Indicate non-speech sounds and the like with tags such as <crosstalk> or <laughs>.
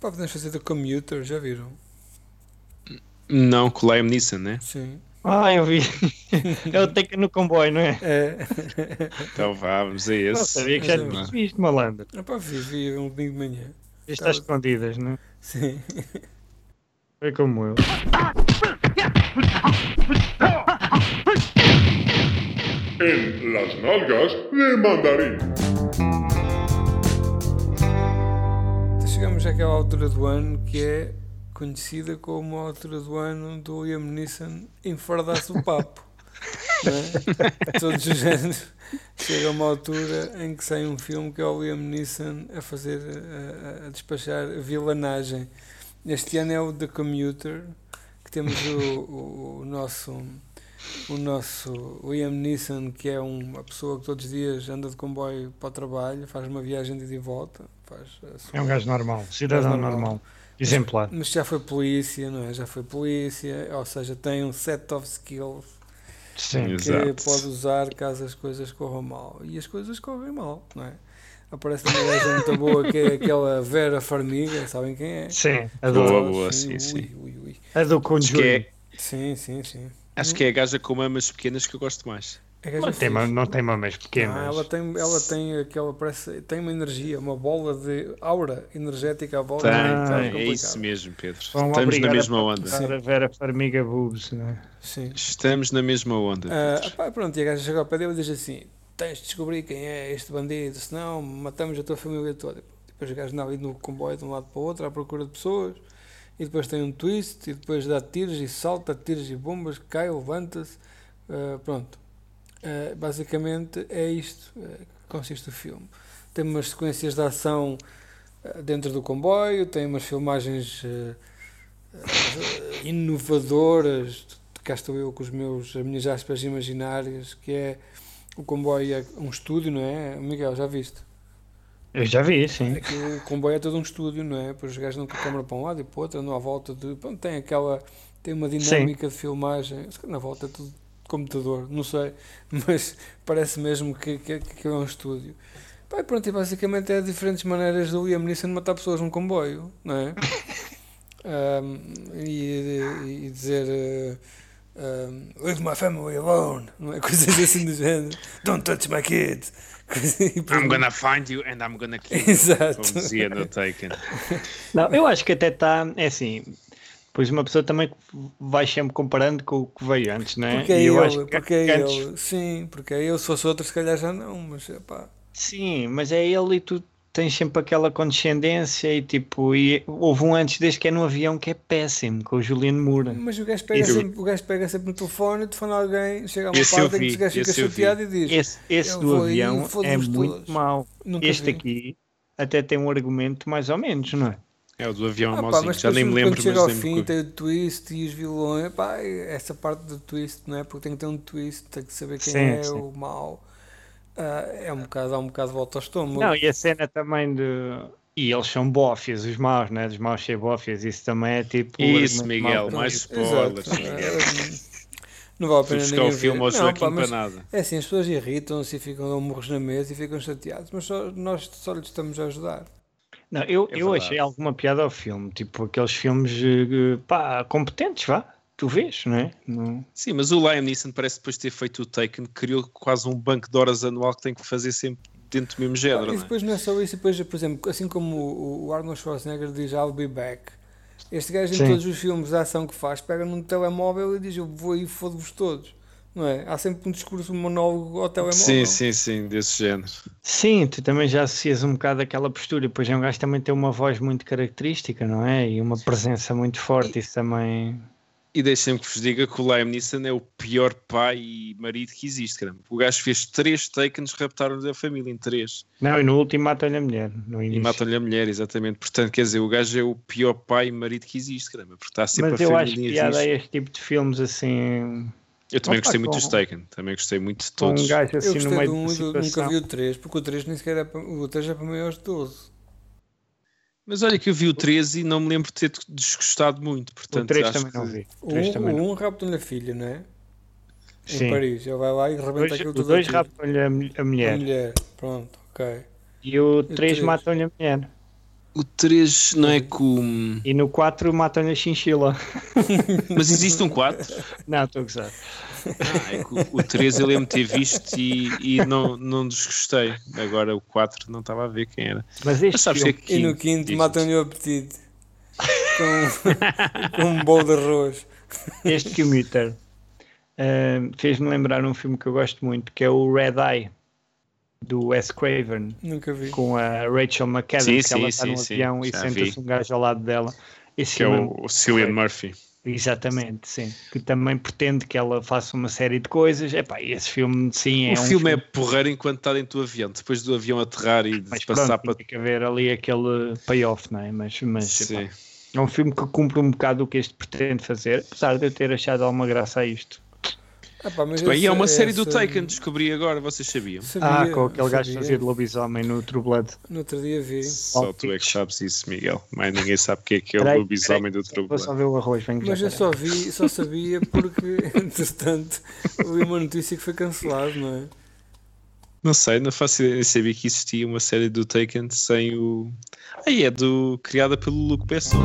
Pá, podemos fazer do commuter, já viram? Não, com o Liam Neeson, né? Sim. Ah, eu vi. É o Teca no comboio, não é? É. Então vá, vamos a Não esse. sabia que já Mas é tinhas visto, malandro. Ah, pá, vi, vi um domingo de manhã. Isto às escondidas, não é? Sim. Foi como eu. En las nalgas de mandarín. Chegamos àquela altura do ano que é conhecida como a altura do ano do Liam Neeson enfardar-se o papo. <laughs> é? Todos os anos chega uma altura em que sai um filme que é o Liam Neeson a fazer, a, a- a despachar vilanagem. Este ano é o The Commuter, que temos o, o- o nosso o nosso Liam Neeson, que é uma pessoa que todos os dias anda de comboio para o trabalho, faz uma viagem de ida e volta, faz a sua- É um gajo normal, cidadão normal. normal. Exemplar. mas já foi polícia, não é? Já foi polícia, ou seja, tem um set of skills Sim. que Exato. pode usar caso as coisas corram mal. E as coisas correm mal, não é? Aparece uma gaja muito boa que é aquela Vera Farmiga, sabem quem é? Sim, a Boa, do, boa, Ui, sim, ui, sim. ui, ui. a do é, Sim, sim, sim. Acho que é a gaja com mamas pequenas que eu gosto mais. Não tem, ma- fixe. não tem mamas pequenas. Não, ela tem, ela tem aquela parece, tem uma energia, uma bola de aura energética à volta. Tem, tem, é complicado. isso mesmo, Pedro. Vão Estamos na obrigar a mesma onda. A Farmiga Boobs, não é? Sim. Estamos na mesma onda. Ah, pá, pronto, e a gaja chega ao pé dele e diz assim: tens de descobrir quem é este bandido, senão matamos a tua família toda. Depois o gajo anda ali no comboio de um lado para o outro à procura de pessoas, e depois tem um twist, e depois dá tiros e salta, tiros e bombas, cai, levanta-se. Ah, pronto. Ah, basicamente é isto ah, que consiste o filme. Tem umas sequências de ação dentro do comboio, tem umas filmagens inovadoras. Cá estou eu com os meus, as minhas aspas imaginárias, que é o comboio é um estúdio, não é? Miguel, já viste? Eu já vi, sim. É que o comboio é todo um estúdio, não é? Depois os gajos andam com a câmera para um lado e para o outro, andam à volta de. Pronto, tem aquela. Tem uma dinâmica de filmagem. Na volta é tudo de computador, não sei. <laughs> Mas parece mesmo que, que, que é um estúdio. E pronto, e basicamente é diferentes maneiras do Liam Neeson matar pessoas num comboio, não é? <laughs> Ahm, e, e dizer. eh, ahm, Leave my family alone, não é? <laughs> Coisas assim do género. Don't touch my depois- <laughs> I'm gonna find you and I'm gonna kill you. Exato. Como dizia no Taken. Não, eu acho que até está. É assim. Pois uma pessoa também vai sempre comparando com o que veio antes, não é? Porque é E eu ele, acho que porque é antes- ele. Sim, porque é ele. Se fosse outro, se calhar já não, mas pá. Sim, mas é ele e tu tens sempre aquela condescendência e tipo, e houve um antes deste que é no avião que é péssimo, com o Juliano Moura. Mas o gajo pega, sempre, o gajo pega sempre no telefone, telefona alguém, chega a uma Esse parte em que vi, o gajo fica vi. chateado e diz: Esse, esse do avião é muito todos. mau. Nunca Este vi. aqui até tem um argumento mais ou menos, não é? É o do avião Ah, pá, mauzinho. Já nem me lembro, quando chega mas ao fim que- tem o twist e os vilões, pá, essa parte do twist, não é? Porque tem que ter um twist, tem que saber quem Sim, é sim. o mau. Ah, é um bocado, dá um bocado de volta ao estômago. Não, e a cena também de. E eles são bófias, os maus, né? Os maus ser bófias, isso também é tipo. o Isso, Miguel, mais spoilers, Miguel. Ah, não vale a pena buscar o ninguém filme ver. ao Não, pá, mas- Panada. É assim, as pessoas irritam-se e ficam dão murros na mesa e ficam chateados, mas só- nós só lhes estamos a ajudar. Não, eu, É eu achei alguma piada ao filme, tipo aqueles filmes eh, pá, competentes, vá. Tu vês, não é? Não... Sim, mas o Liam Neeson parece depois de ter feito o Taken, criou quase um banco de horas anual que tem que fazer sempre dentro do mesmo género, e não é? depois não é só isso, depois, por exemplo, assim como o, o Arnold Schwarzenegger diz I'll be back, este gajo em Sim. todos os filmes de ação que faz, pega num telemóvel e diz eu vou e fodo-vos todos. Não é? Há sempre um discurso, um monólogo ao telemóvel. Sim, sim, sim, desse género. Sim, tu também já associas um bocado aquela postura, depois é um gajo também tem uma voz muito característica, não é? E uma presença muito forte, isso também. E deixem-me que vos diga que o Liam Neeson é o pior pai e marido que existe, caramba. O gajo fez três Takens, raptaram-lhe a família em três. Não, e no último matam-lhe a mulher, no E início. matam-lhe a mulher, exatamente. Portanto, quer dizer, o gajo é o pior pai e marido que existe, caramba. Porque está sempre Mas a eu acho família piada a fixe. este tipo de filmes assim, Eu também Opa, gostei muito dos Taken. Também gostei muito de todos. um gajo Eu assim no gostei meio de um, e nunca vi o 3, porque o 3 nem sequer é para, o 3 é para maiores de 12. Mas olha que eu vi o 13 e não me lembro de ter desgostado muito. Portanto, O 3 acho também não que- vi. O O 3 também 1 não. um, raptam-lhe a filha, não é? Em Sim. Paris. Ele vai lá e rebenta Dois- aquilo O tudo. 2 a tiro. raptam-lhe a, a A mulher mulher. Pronto, ok. e o o 3 três? matam-lhe a mulher. O 3 não é com. E no 4 matam-lhe a chinchila. Mas existe um 4? <laughs> Não, estou a gozar. Ah, é o- o 3 eu lembro de ter visto e, e não, não desgostei. Agora o 4 não estava a ver quem era. Mas este Mas sabes filme, que é E no quinto, matam-lhe o apetite. Com, <laughs> com um bolo de arroz. este Commuter ah, fez-me lembrar um filme que eu gosto muito, que é o Red Eye, do Wes Craven, Nunca vi. com a Rachel McAdams, Sim, que ela sim, está no sim, sim, avião e senta-se um gajo ao lado dela. Esse Que é o, o Cillian Murphy. Exatamente, sim. Que também pretende que ela faça uma série de coisas. Epá, esse filme, sim, é o um filme é porreiro enquanto está dentro do avião. Depois do avião aterrar e Mas passar pronto, para. tem que haver ali aquele payoff, não é? Mas, mas Sim. epá, é um filme que cumpre um bocado o que este pretende fazer, apesar de eu ter achado alguma graça a isto. Ah, pá, Bem, e é uma esse- série do Taken, descobri agora, vocês sabiam? Sabia, ah, com aquele gajo fazia de lobisomem no True Blood. No outro dia vi. Só tu é que sabes isso, Miguel. Mas ninguém sabe o que é que é o Peraí, lobisomem do peraí, Vou só ver o arroz, venho Mas já. eu só vi, só sabia porque, <laughs> entretanto, ouvi uma notícia que foi cancelado, não é? Não sei, não faço ideia, nem sabia que existia uma série do Taken sem o. Ah, é do criada pelo Luke Besson.